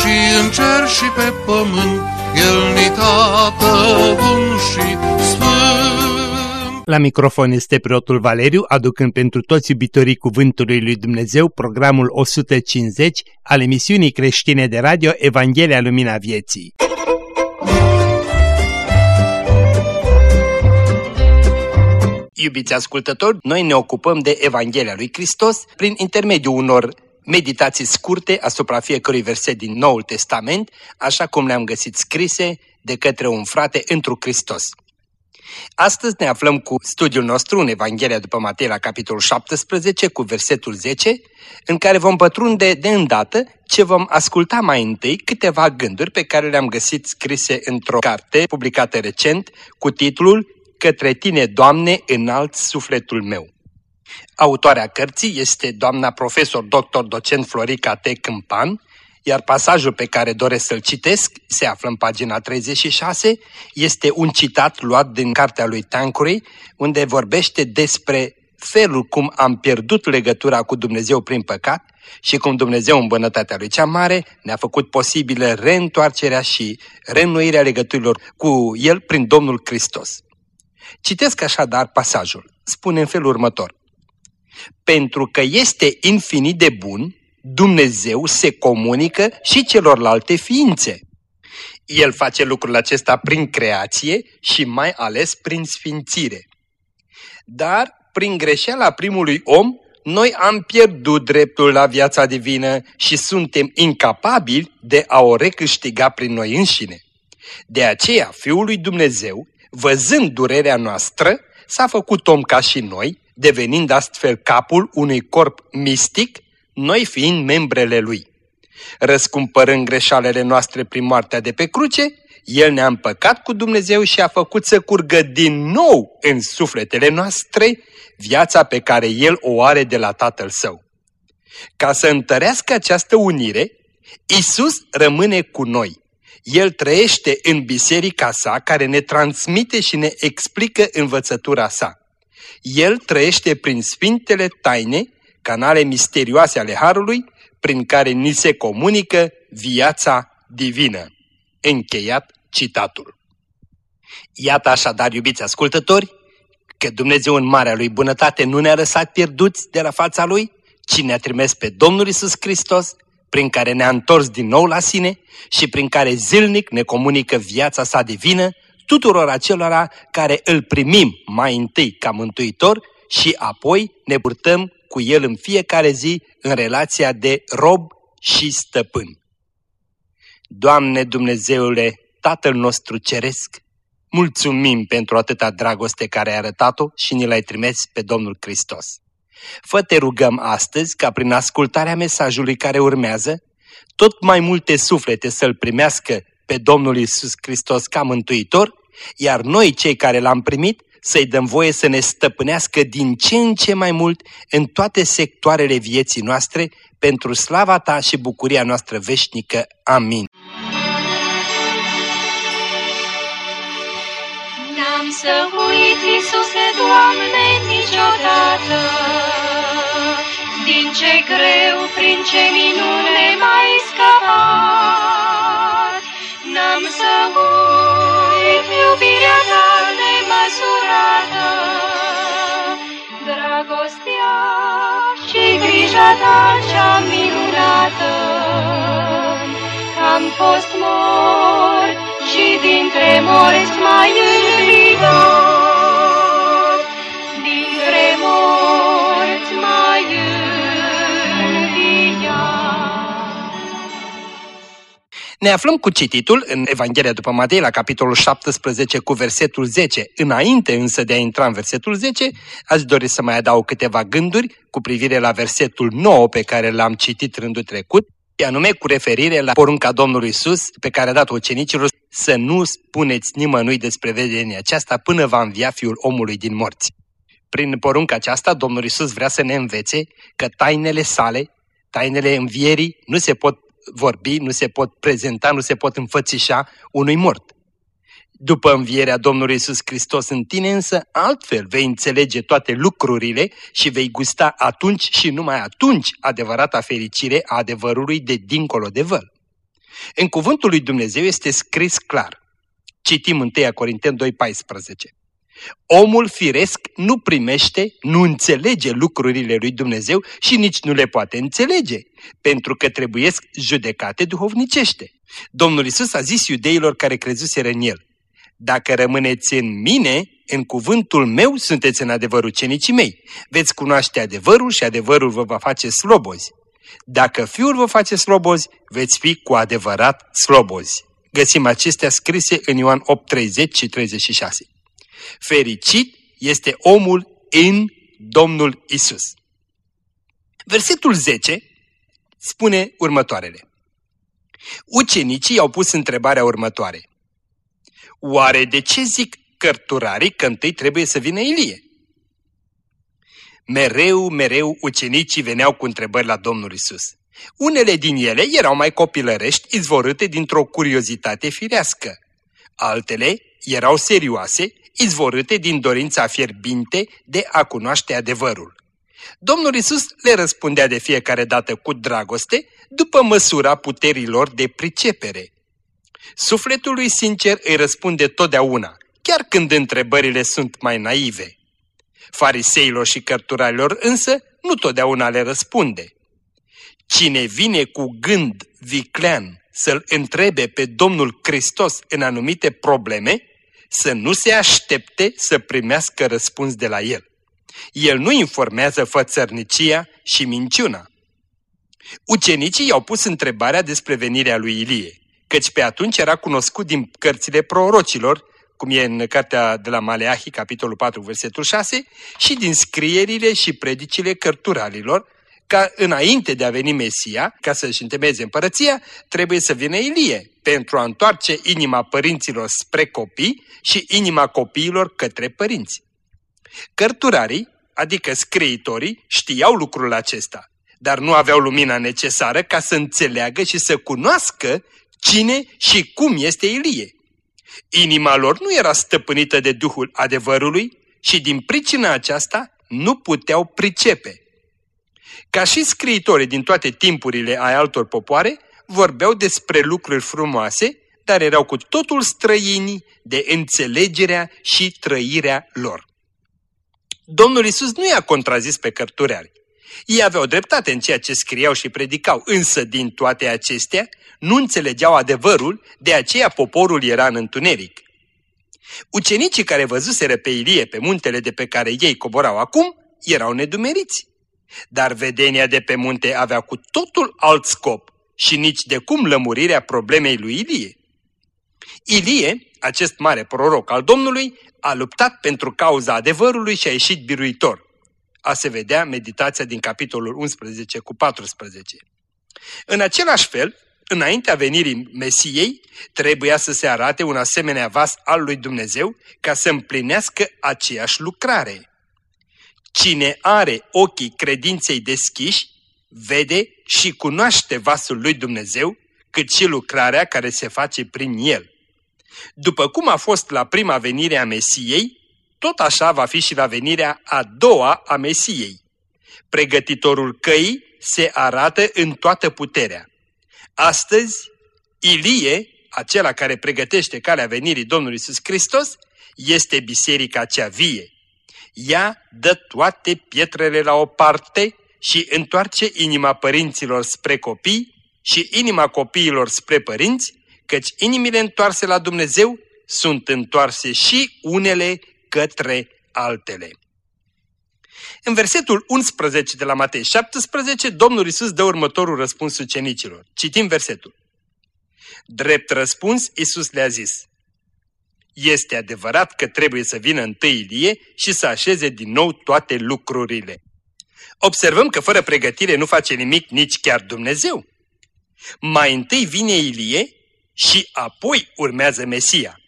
și în cer și pe pământ, El ni tată bun și sfânt. La microfon este preotul Valeriu, aducând pentru toți iubitorii Cuvântului Lui Dumnezeu programul 150 al emisiunii creștine de radio Evanghelia Lumina Vieții. Iubiți ascultători, noi ne ocupăm de Evanghelia lui Hristos prin intermediul unor meditații scurte asupra fiecărui verset din Noul Testament, așa cum le-am găsit scrise de către un frate întru Hristos. Astăzi ne aflăm cu studiul nostru în Evanghelia după Matei la capitolul 17 cu versetul 10, în care vom pătrunde de îndată ce vom asculta mai întâi câteva gânduri pe care le-am găsit scrise într-o carte publicată recent cu titlul Către tine, Doamne, înalt sufletul meu. Autoarea cărții este doamna profesor dr. docent Florica T. Câmpan, iar pasajul pe care doresc să-l citesc se află în pagina 36, este un citat luat din cartea lui Tanqueray, unde vorbește despre felul cum am pierdut legătura cu Dumnezeu prin păcat și cum Dumnezeu în bunătatea Lui cea mare ne-a făcut posibilă reîntoarcerea și reînnoirea legăturilor cu El prin Domnul Hristos. Citesc așadar pasajul. Spune în felul următor. Pentru că este infinit de bun, Dumnezeu se comunică și celorlalte ființe. El face lucrul acesta prin creație și mai ales prin sfințire. Dar, prin greșeala primului om, noi am pierdut dreptul la viața divină și suntem incapabili de a o recâștiga prin noi înșine. De aceea, Fiul lui Dumnezeu, văzând durerea noastră, s-a făcut om ca și noi, devenind astfel capul unui corp mistic, noi fiind membrele lui. Răscumpărând greșalele noastre prin moartea de pe cruce, El ne-a împăcat cu Dumnezeu și a făcut să curgă din nou în sufletele noastre viața pe care El o are de la Tatăl Său. Ca să întărească această unire, Isus rămâne cu noi. El trăiește în biserica sa care ne transmite și ne explică învățătura sa. El trăiește prin sfintele taine, canale misterioase ale Harului, prin care ni se comunică viața divină. Încheiat citatul. Iată așadar, iubiți ascultători, că Dumnezeu în marea Lui bunătate nu ne-a lăsat pierduți de la fața Lui, ci ne-a trimis pe Domnul Isus Hristos, prin care ne-a întors din nou la sine și prin care zilnic ne comunică viața sa divină tuturor acelora care îl primim mai întâi ca mântuitor și apoi ne purtăm cu el în fiecare zi în relația de rob și stăpân. Doamne Dumnezeule, Tatăl nostru Ceresc, mulțumim pentru atâta dragoste care ai arătat-o și ni l-ai trimis pe Domnul Hristos. Fă te rugăm astăzi ca prin ascultarea mesajului care urmează, tot mai multe suflete să-L primească pe Domnul Isus Hristos ca mântuitor, iar noi cei care l-am primit să-i dăm voie să ne stăpânească din ce în ce mai mult în toate sectoarele vieții noastre, pentru slava Ta și bucuria noastră veșnică. Amin. N-am să uit, Iisuse, Doamne, niciodată, din ce greu, prin ce minune m-ai scăpat. N-am să uit iubirea Ta nemăsurată, dragostea și grija Ta cea minunată. Am fost mort și dintre morți mai Ne aflăm cu cititul în Evanghelia după Matei la capitolul 17 cu versetul 10. Înainte însă de a intra în versetul 10, aș dori să mai adaug câteva gânduri cu privire la versetul 9 pe care l-am citit rândul trecut, anume cu referire la porunca Domnului Isus pe care a dat ucenicilor să nu spuneți nimănui despre vedenia aceasta până va învia Fiul omului din morți. Prin porunca aceasta, Domnul Isus vrea să ne învețe că tainele sale, tainele învierii, nu se pot vorbi, nu se pot prezenta, nu se pot înfățișa unui mort. După învierea Domnului Isus Hristos în tine însă, altfel vei înțelege toate lucrurile și vei gusta atunci și numai atunci adevărata fericire a adevărului de dincolo de văl. În cuvântul lui Dumnezeu este scris clar. Citim 1 Corinteni 2,14. Omul firesc nu primește, nu înțelege lucrurile lui Dumnezeu și nici nu le poate înțelege, pentru că trebuiesc judecate duhovnicește. Domnul Isus a zis iudeilor care crezuseră în el, Dacă rămâneți în mine, în cuvântul meu sunteți în adevărul cenicii mei. Veți cunoaște adevărul și adevărul vă va face slobozi. Dacă Fiul vă face slobozi, veți fi cu adevărat slobozi. Găsim acestea scrise în Ioan 8, 30 și 36. Fericit este omul în Domnul Isus. Versetul 10 spune următoarele. Ucenicii au pus întrebarea următoare. Oare de ce zic cărturarii că întâi trebuie să vină Ilie? Mereu, mereu ucenicii veneau cu întrebări la Domnul Isus. Unele din ele erau mai copilărești, izvorâte dintr-o curiozitate firească. Altele erau serioase, izvorâte din dorința fierbinte de a cunoaște adevărul. Domnul Isus le răspundea de fiecare dată cu dragoste, după măsura puterilor de pricepere. Sufletul lui sincer îi răspunde totdeauna, chiar când întrebările sunt mai naive. Fariseilor și cărturarilor însă nu totdeauna le răspunde. Cine vine cu gând viclean să-L întrebe pe Domnul Hristos în anumite probleme, să nu se aștepte să primească răspuns de la El. El nu informează fățărnicia și minciuna. Ucenicii i-au pus întrebarea despre venirea lui Ilie, căci pe atunci era cunoscut din cărțile prorocilor cum e în cartea de la Maleahi, capitolul 4, versetul 6, și din scrierile și predicile cărturalilor, ca înainte de a veni Mesia, ca să-și întemeieze împărăția, trebuie să vină Ilie pentru a întoarce inima părinților spre copii și inima copiilor către părinți. Cărturarii, adică scriitorii, știau lucrul acesta, dar nu aveau lumina necesară ca să înțeleagă și să cunoască cine și cum este Ilie. Inima lor nu era stăpânită de Duhul adevărului și din pricina aceasta nu puteau pricepe. Ca și scriitorii din toate timpurile ai altor popoare, vorbeau despre lucruri frumoase, dar erau cu totul străini de înțelegerea și trăirea lor. Domnul Isus nu i-a contrazis pe cărturari. Ei aveau dreptate în ceea ce scriau și predicau, însă din toate acestea nu înțelegeau adevărul, de aceea poporul era în întuneric. Ucenicii care văzuseră pe Ilie pe muntele de pe care ei coborau acum erau nedumeriți. Dar vedenia de pe munte avea cu totul alt scop și nici de cum lămurirea problemei lui Ilie. Ilie, acest mare proroc al Domnului, a luptat pentru cauza adevărului și a ieșit biruitor. A se vedea meditația din capitolul 11 cu 14. În același fel, înaintea venirii Mesiei, trebuia să se arate un asemenea vas al lui Dumnezeu ca să împlinească aceeași lucrare. Cine are ochii credinței deschiși, vede și cunoaște vasul lui Dumnezeu, cât și lucrarea care se face prin el. După cum a fost la prima venire a Mesiei, tot așa va fi și la venirea a doua a Mesiei. Pregătitorul căii se arată în toată puterea. Astăzi, Ilie, acela care pregătește calea venirii Domnului Iisus Hristos, este biserica cea vie. Ea dă toate pietrele la o parte și întoarce inima părinților spre copii și inima copiilor spre părinți, căci inimile întoarse la Dumnezeu sunt întoarse și unele către altele. În versetul 11 de la Matei 17, Domnul Isus dă următorul răspuns ucenicilor. Citim versetul. Drept răspuns, Isus le-a zis, Este adevărat că trebuie să vină întâi Ilie și să așeze din nou toate lucrurile. Observăm că fără pregătire nu face nimic nici chiar Dumnezeu. Mai întâi vine Ilie și apoi urmează Mesia.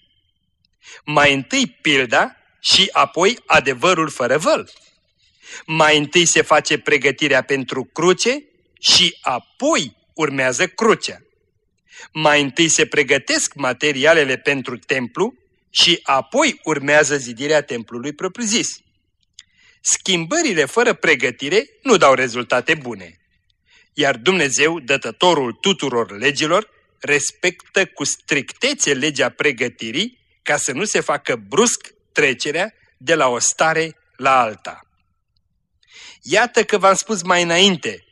Mai întâi pilda și apoi adevărul fără văl. Mai întâi se face pregătirea pentru cruce și apoi urmează crucea. Mai întâi se pregătesc materialele pentru templu și apoi urmează zidirea templului propriu-zis. Schimbările fără pregătire nu dau rezultate bune. Iar Dumnezeu, dătătorul tuturor legilor, respectă cu strictețe legea pregătirii ca să nu se facă brusc trecerea de la o stare la alta. Iată că v-am spus mai înainte,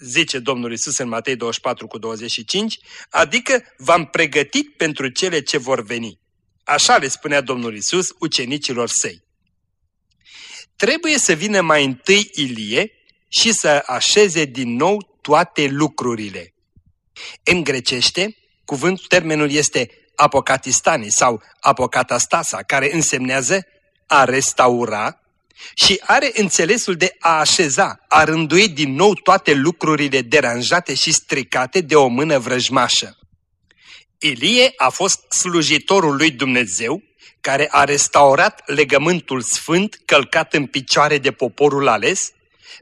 zice Domnul Isus în Matei 24 cu 25, adică v-am pregătit pentru cele ce vor veni. Așa le spunea Domnul Isus ucenicilor săi. Trebuie să vină mai întâi Ilie și să așeze din nou toate lucrurile. În grecește, cuvântul, termenul este apocatistani sau apocatastasa, care însemnează a restaura și are înțelesul de a așeza, a rândui din nou toate lucrurile deranjate și stricate de o mână vrăjmașă. Ilie a fost slujitorul lui Dumnezeu care a restaurat legământul sfânt călcat în picioare de poporul ales,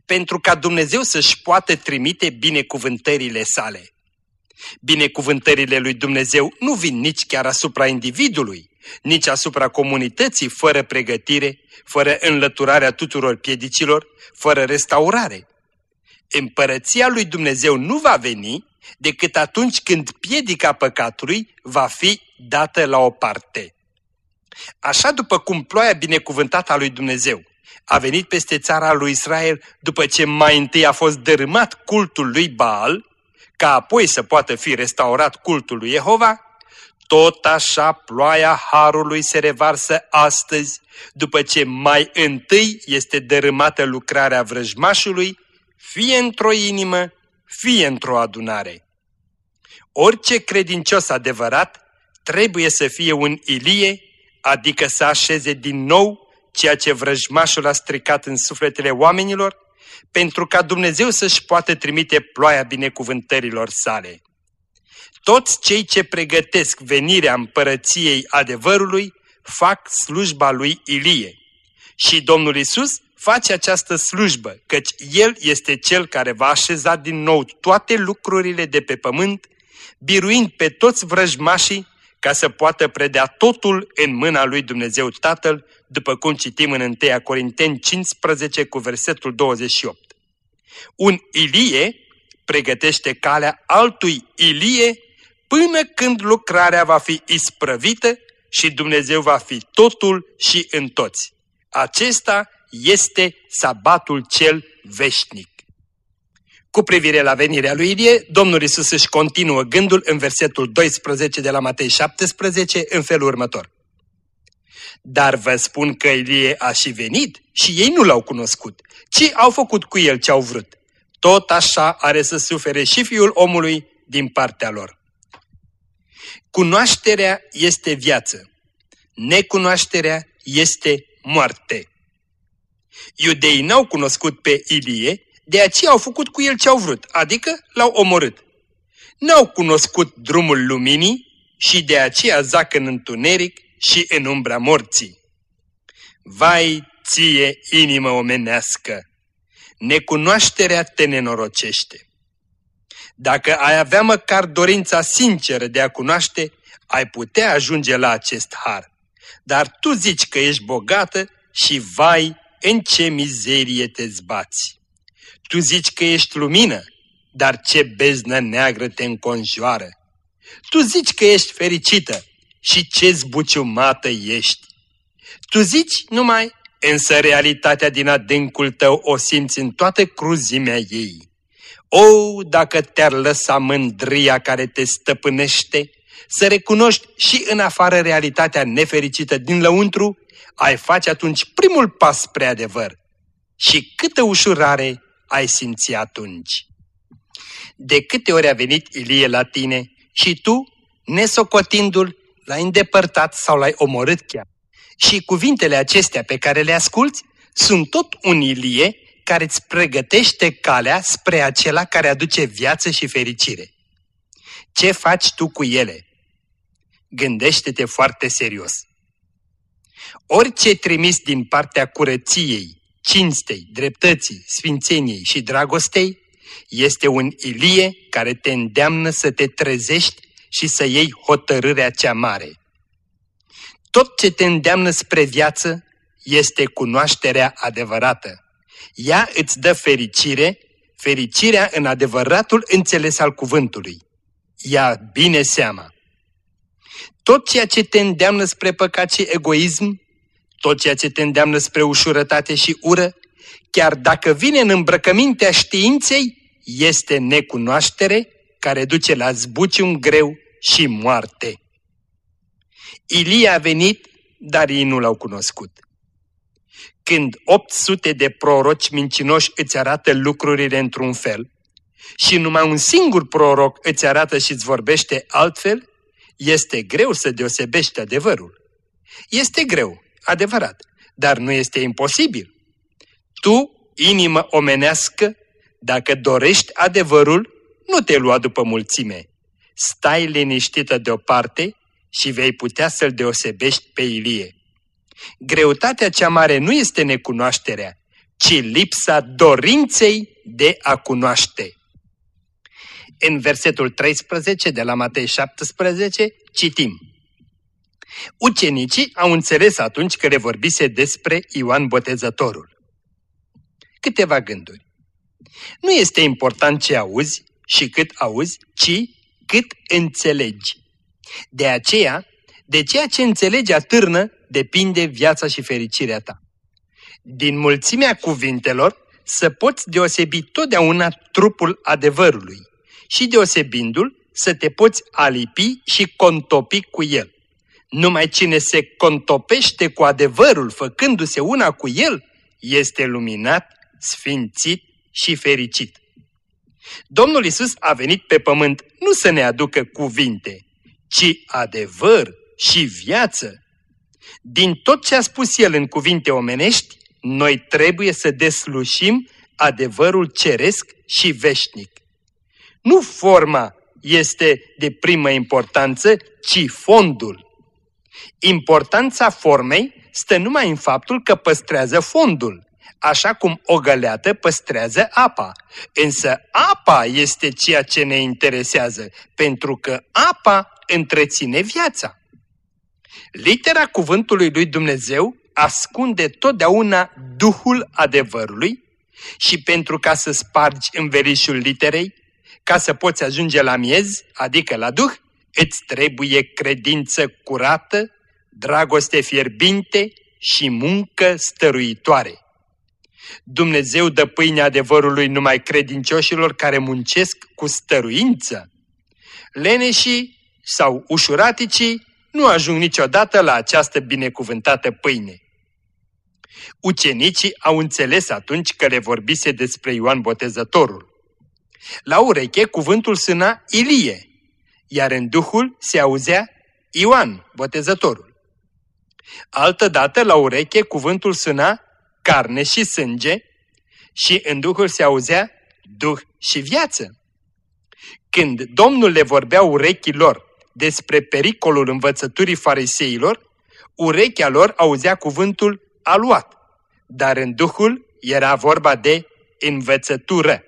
pentru ca Dumnezeu să-și poată trimite binecuvântările sale. Binecuvântările lui Dumnezeu nu vin nici chiar asupra individului, nici asupra comunității fără pregătire, fără înlăturarea tuturor piedicilor, fără restaurare. Împărăția lui Dumnezeu nu va veni decât atunci când piedica păcatului va fi dată la o parte. Așa după cum ploaia binecuvântată a lui Dumnezeu a venit peste țara lui Israel după ce mai întâi a fost dărâmat cultul lui Baal, ca apoi să poată fi restaurat cultul lui Jehova, tot așa ploaia Harului se revarsă astăzi, după ce mai întâi este dărâmată lucrarea vrăjmașului, fie într-o inimă, fie într-o adunare. Orice credincios adevărat trebuie să fie un Ilie, adică să așeze din nou ceea ce vrăjmașul a stricat în sufletele oamenilor, pentru ca Dumnezeu să-și poată trimite ploaia binecuvântărilor sale. Toți cei ce pregătesc venirea împărăției adevărului fac slujba lui Ilie. Și Domnul Isus face această slujbă, căci El este Cel care va așeza din nou toate lucrurile de pe pământ, biruind pe toți vrăjmașii ca să poată predea totul în mâna lui Dumnezeu Tatăl, după cum citim în 1 Corinteni 15 cu versetul 28. Un Ilie pregătește calea altui Ilie până când lucrarea va fi isprăvită și Dumnezeu va fi totul și în toți. Acesta este sabatul cel veșnic. Cu privire la venirea lui Ilie, Domnul Isus își continuă gândul în versetul 12 de la Matei 17 în felul următor. Dar vă spun că Ilie a și venit și ei nu l-au cunoscut, ci au făcut cu el ce au vrut. Tot așa are să sufere și fiul omului din partea lor. Cunoașterea este viață, necunoașterea este moarte. Iudeii n-au cunoscut pe Ilie, de aceea au făcut cu el ce au vrut, adică l-au omorât. N-au cunoscut drumul luminii și de aceea zac în întuneric și în umbra morții. Vai ție, inimă omenească! Necunoașterea te nenorocește. Dacă ai avea măcar dorința sinceră de a cunoaște, ai putea ajunge la acest har. Dar tu zici că ești bogată și vai în ce mizerie te zbați. Tu zici că ești lumină, dar ce beznă neagră te înconjoară. Tu zici că ești fericită și ce zbuciumată ești. Tu zici numai, însă realitatea din adâncul tău o simți în toată cruzimea ei. O, dacă te-ar lăsa mândria care te stăpânește, să recunoști și în afară realitatea nefericită din lăuntru, ai face atunci primul pas spre adevăr. Și câtă ușurare ai simți atunci. De câte ori a venit Ilie la tine și tu, nesocotindu-l, l-ai îndepărtat sau l-ai omorât chiar. Și cuvintele acestea pe care le asculți sunt tot un Ilie care îți pregătește calea spre acela care aduce viață și fericire. Ce faci tu cu ele? Gândește-te foarte serios. Orice trimis din partea curăției, cinstei, dreptății, sfințeniei și dragostei este un Ilie care te îndeamnă să te trezești și să iei hotărârea cea mare. Tot ce te îndeamnă spre viață este cunoașterea adevărată. Ea îți dă fericire, fericirea în adevăratul înțeles al cuvântului. Ia bine seama. Tot ceea ce te îndeamnă spre păcat și egoism, tot ceea ce te îndeamnă spre ușurătate și ură, chiar dacă vine în îmbrăcămintea științei, este necunoaștere care duce la zbucium greu și moarte. Ilie a venit, dar ei nu l-au cunoscut. Când 800 de proroci mincinoși îți arată lucrurile într-un fel și numai un singur proroc îți arată și îți vorbește altfel, este greu să deosebești adevărul. Este greu, adevărat, dar nu este imposibil. Tu, inimă omenească, dacă dorești adevărul, nu te lua după mulțime. Stai liniștită deoparte și vei putea să-l deosebești pe Ilie. Greutatea cea mare nu este necunoașterea, ci lipsa dorinței de a cunoaște. În versetul 13 de la Matei 17 citim Ucenicii au înțeles atunci că le vorbise despre Ioan Botezătorul. Câteva gânduri. Nu este important ce auzi și cât auzi, ci cât înțelegi. De aceea, de ceea ce înțelegi atârnă, depinde viața și fericirea ta. Din mulțimea cuvintelor, să poți deosebi totdeauna trupul adevărului și deosebindu-l, să te poți alipi și contopi cu el. Numai cine se contopește cu adevărul, făcându-se una cu el, este luminat, sfințit și fericit. Domnul Isus a venit pe pământ nu să ne aducă cuvinte, ci adevăr și viață. Din tot ce a spus El în cuvinte omenești, noi trebuie să deslușim adevărul ceresc și veșnic. Nu forma este de primă importanță, ci fondul. Importanța formei stă numai în faptul că păstrează fondul, așa cum o găleată păstrează apa. Însă apa este ceea ce ne interesează, pentru că apa întreține viața. Litera cuvântului lui Dumnezeu ascunde totdeauna Duhul adevărului și pentru ca să spargi învelișul literei, ca să poți ajunge la miez, adică la Duh, îți trebuie credință curată, dragoste fierbinte și muncă stăruitoare. Dumnezeu dă pâinea adevărului numai credincioșilor care muncesc cu stăruință. Leneșii sau ușuraticii nu ajung niciodată la această binecuvântată pâine. Ucenicii au înțeles atunci că le vorbise despre Ioan Botezătorul. La ureche cuvântul suna Ilie, iar în Duhul se auzea Ioan Botezătorul. Altădată la ureche cuvântul suna carne și sânge și în Duhul se auzea Duh și viață. Când Domnul le vorbea urechilor despre pericolul învățăturii fariseilor, urechea lor auzea cuvântul aluat, dar în Duhul era vorba de învățătură.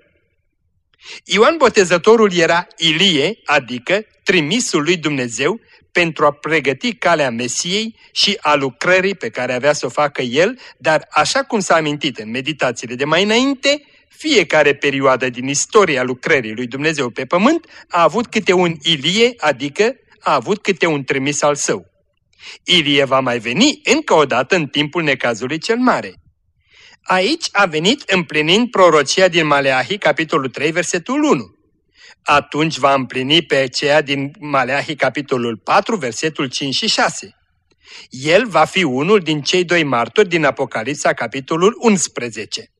Ioan Botezătorul era Ilie, adică trimisul lui Dumnezeu pentru a pregăti calea Mesiei și a lucrării pe care avea să o facă el, dar așa cum s-a amintit în meditațiile de mai înainte, fiecare perioadă din istoria lucrării lui Dumnezeu pe pământ a avut câte un Ilie, adică a avut câte un trimis al său. Ilie va mai veni încă o dată în timpul necazului cel mare. Aici a venit împlinind prorocia din Maleahi, capitolul 3, versetul 1 atunci va împlini pe ceea din Maleahi, capitolul 4, versetul 5 și 6. El va fi unul din cei doi martori din Apocalipsa, capitolul 11.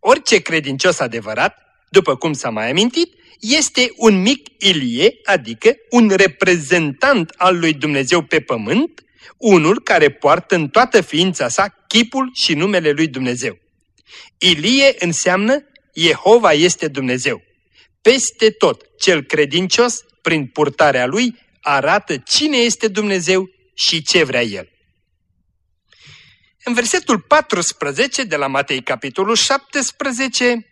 Orice credincios adevărat, după cum s-a mai amintit, este un mic Ilie, adică un reprezentant al lui Dumnezeu pe pământ, unul care poartă în toată ființa sa chipul și numele lui Dumnezeu. Ilie înseamnă Jehova este Dumnezeu. Peste tot, cel credincios prin purtarea lui, arată cine este Dumnezeu și ce vrea El. În versetul 14 de la Matei, capitolul 17,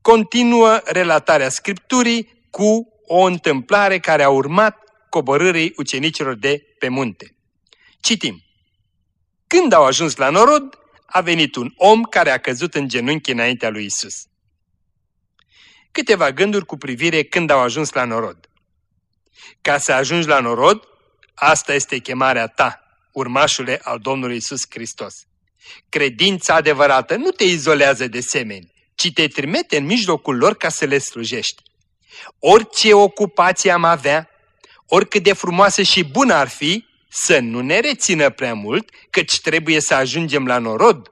continuă relatarea Scripturii cu o întâmplare care a urmat coborârii ucenicilor de pe munte. Citim. Când au ajuns la norod, a venit un om care a căzut în genunchi înaintea lui Isus. Câteva gânduri cu privire când au ajuns la norod. Ca să ajungi la norod, asta este chemarea ta, urmașule al Domnului Isus Hristos. Credința adevărată nu te izolează de semeni, ci te trimite în mijlocul lor ca să le slujești. Orice ocupație am avea, oricât de frumoasă și bună ar fi, să nu ne rețină prea mult, căci trebuie să ajungem la norod.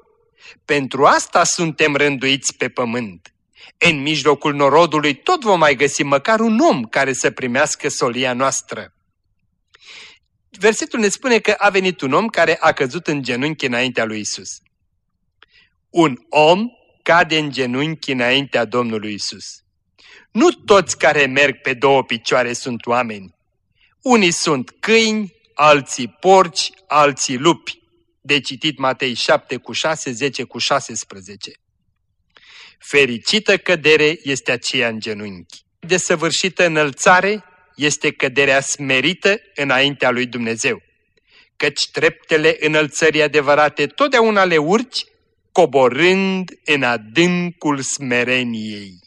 Pentru asta suntem rânduiți pe pământ. În mijlocul norodului tot vom mai găsi măcar un om care să primească solia noastră. Versetul ne spune că a venit un om care a căzut în genunchi înaintea lui Isus. Un om cade în genunchi înaintea Domnului Isus. Nu toți care merg pe două picioare sunt oameni. Unii sunt câini, alții porci, alții lupi. De citit Matei 7 cu 6, 10 cu 16. Fericită cădere este aceea în genunchi. Desăvârșită înălțare este căderea smerită înaintea lui Dumnezeu. Căci treptele înălțării adevărate totdeauna le urci, coborând în adâncul smereniei.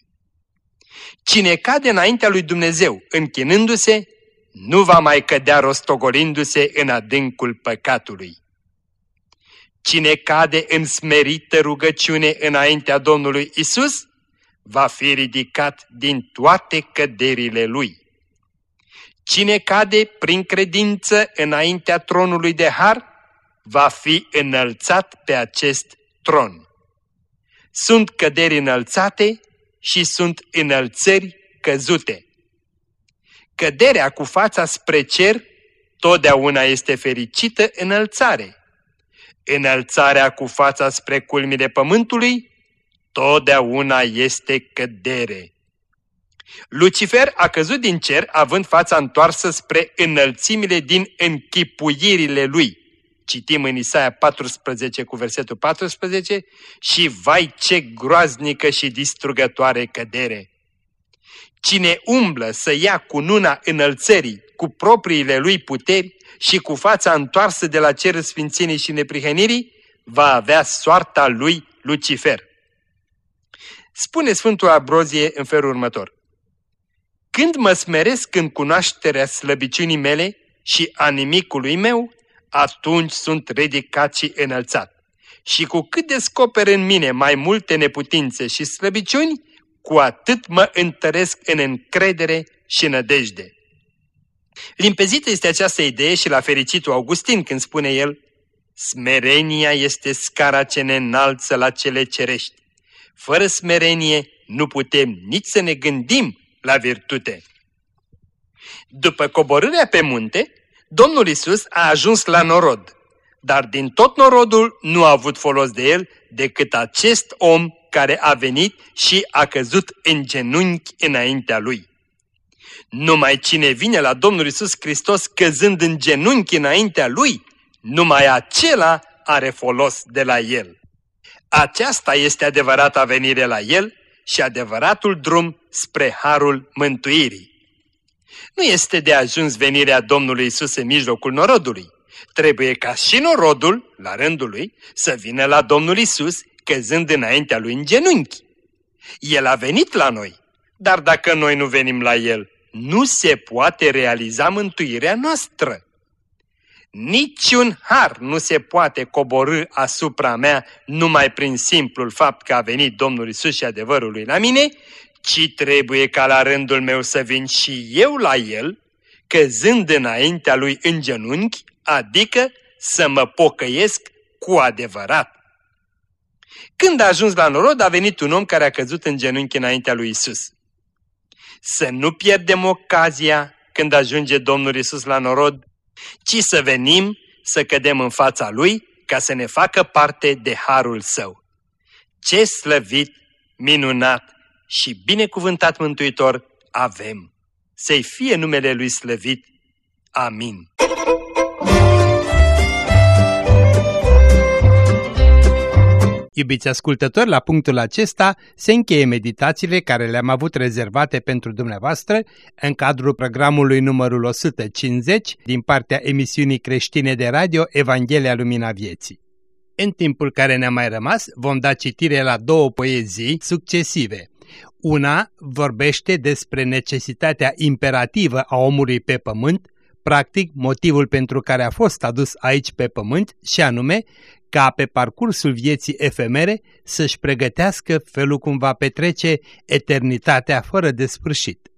Cine cade înaintea lui Dumnezeu, închinându-se, nu va mai cădea rostogolindu-se în adâncul păcatului. Cine cade în smerită rugăciune înaintea Domnului Isus, va fi ridicat din toate căderile lui. Cine cade prin credință înaintea tronului de har, va fi înălțat pe acest tron. Sunt căderi înălțate și sunt înălțări căzute. Căderea cu fața spre cer totdeauna este fericită înălțare. Înălțarea cu fața spre culmile pământului totdeauna este cădere. Lucifer a căzut din cer având fața întoarsă spre înălțimile din închipuirile lui. Citim în Isaia 14 cu versetul 14 și vai ce groaznică și distrugătoare cădere! Cine umblă să ia cu nuna înălțării, cu propriile lui puteri și cu fața întoarsă de la cer sfințenii și neprihănirii, va avea soarta lui Lucifer. Spune Sfântul Abrozie în felul următor. Când mă smeresc în cunoașterea slăbiciunii mele și a nimicului meu, atunci sunt ridicat și înălțat. Și cu cât descoper în mine mai multe neputințe și slăbiciuni, cu atât mă întăresc în încredere și nădejde. Limpezită este această idee și la fericitul Augustin când spune el, Smerenia este scara ce ne înalță la cele cerești. Fără smerenie nu putem nici să ne gândim la virtute. După coborârea pe munte, Domnul Isus a ajuns la norod, dar din tot norodul nu a avut folos de el decât acest om care a venit și a căzut în genunchi înaintea lui. Numai cine vine la Domnul Isus Hristos căzând în genunchi înaintea lui, numai acela are folos de la el. Aceasta este adevărata venire la el și adevăratul drum spre harul mântuirii. Nu este de ajuns venirea Domnului Isus în mijlocul norodului. Trebuie ca și norodul, la rândul lui, să vină la Domnul Isus, căzând înaintea lui în genunchi. El a venit la noi, dar dacă noi nu venim la El, nu se poate realiza mântuirea noastră. Niciun har nu se poate coborâ asupra mea numai prin simplul fapt că a venit Domnul Isus și adevărul lui la mine, ci trebuie ca la rândul meu să vin și eu la El, căzând înaintea Lui în genunchi, adică să mă pocăiesc cu adevărat. Când a ajuns la norod, a venit un om care a căzut în genunchi înaintea lui Isus. Să nu pierdem ocazia când ajunge Domnul Isus la norod, ci să venim să cădem în fața Lui ca să ne facă parte de harul Său. Ce slăvit, minunat și binecuvântat Mântuitor avem! să-i fie numele Lui slăvit. Amin. Iubiți ascultători, la punctul acesta se încheie meditațiile care le-am avut rezervate pentru dumneavoastră în cadrul programului numărul 150 din partea emisiunii creștine de radio Evanghelia Lumina Vieții. În timpul care ne-a mai rămas vom da citire la două poezii succesive. Una vorbește despre necesitatea imperativă a omului pe pământ, practic motivul pentru care a fost adus aici pe pământ, și anume ca pe parcursul vieții efemere să-și pregătească felul cum va petrece eternitatea fără de sfârșit.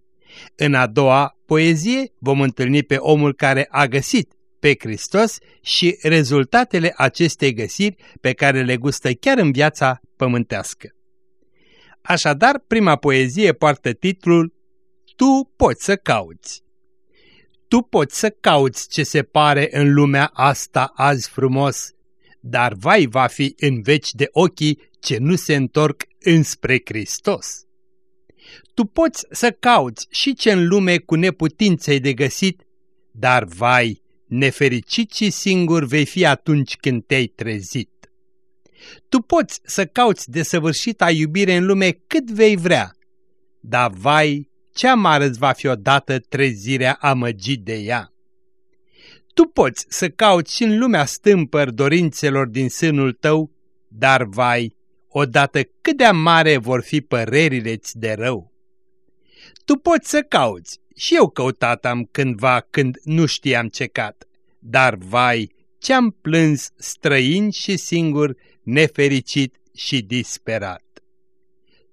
În a doua poezie vom întâlni pe omul care a găsit pe Hristos și rezultatele acestei găsiri pe care le gustă chiar în viața pământească. Așadar, prima poezie poartă titlul Tu poți să cauți. Tu poți să cauți ce se pare în lumea asta azi frumos, dar vai va fi în veci de ochii ce nu se întorc înspre Hristos. Tu poți să cauți și ce în lume cu neputinței de găsit, dar vai, nefericit și singur vei fi atunci când te-ai trezit. Tu poți să cauți desăvârșita iubire în lume cât vei vrea, dar vai, ce amară va fi odată trezirea amăgit de ea. Tu poți să cauți și în lumea stâmpăr dorințelor din sânul tău, dar vai, odată cât de amare vor fi părerile-ți de rău. Tu poți să cauți, și eu căutat am cândva când nu știam ce cat, dar vai, ce-am plâns străin și singur, nefericit și disperat.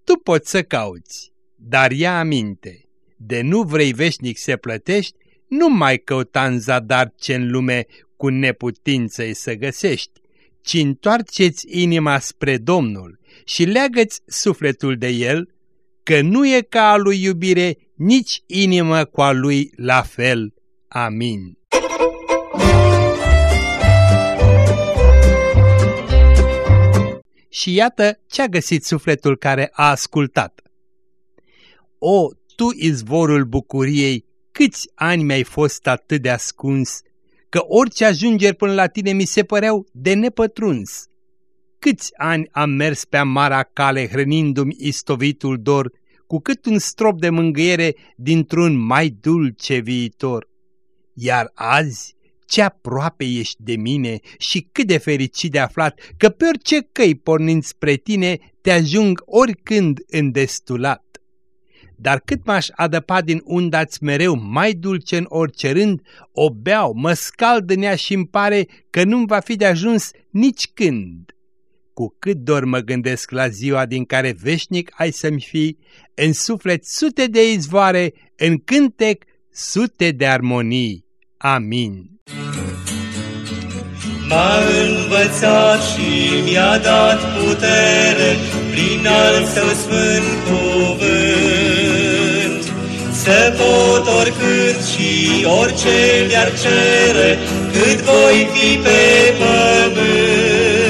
Tu poți să cauți, dar ia aminte, de nu vrei veșnic să plătești, nu mai căuta în zadar ce în lume cu neputință să găsești, ci întoarceți inima spre Domnul și leagă-ți sufletul de El, că nu e ca a lui iubire, nici inimă cu a lui la fel. Amin. Și iată ce-a găsit sufletul care a ascultat. O, tu izvorul bucuriei, câți ani mi-ai fost atât de ascuns, că orice ajungeri până la tine mi se păreau de nepătruns. Câți ani am mers pe amara cale hrănindu-mi istovitul dor, cu cât un strop de mângâiere dintr-un mai dulce viitor. Iar azi, ce aproape ești de mine și cât de fericit de aflat că pe orice căi pornind spre tine te ajung oricând îndestulat dar cât m-aș adăpa din undați mereu mai dulce în orice rând, o beau, mă scald în ea și îmi pare că nu-mi va fi de ajuns nici când. Cu cât dor mă gândesc la ziua din care veșnic ai să-mi fii, în suflet sute de izvoare, în cântec sute de armonii. Amin. M-a învățat și mi-a dat putere prin al său sfânt orice mi-ar cere, cât voi fi pe pământ.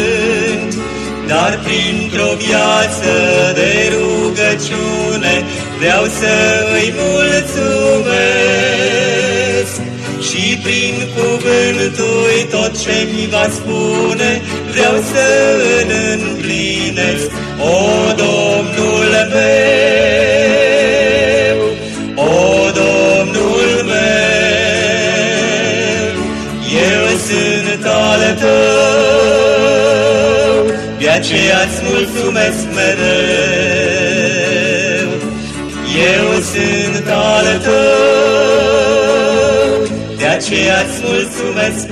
Dar printr-o viață de rugăciune vreau să îi mulțumesc și prin cuvântul tot ce mi va spune vreau să îl împlinesc. O, Domnul meu, de aceea-ți mulțumesc mereu. Eu sunt al tău, de aceea-ți mulțumesc mereu.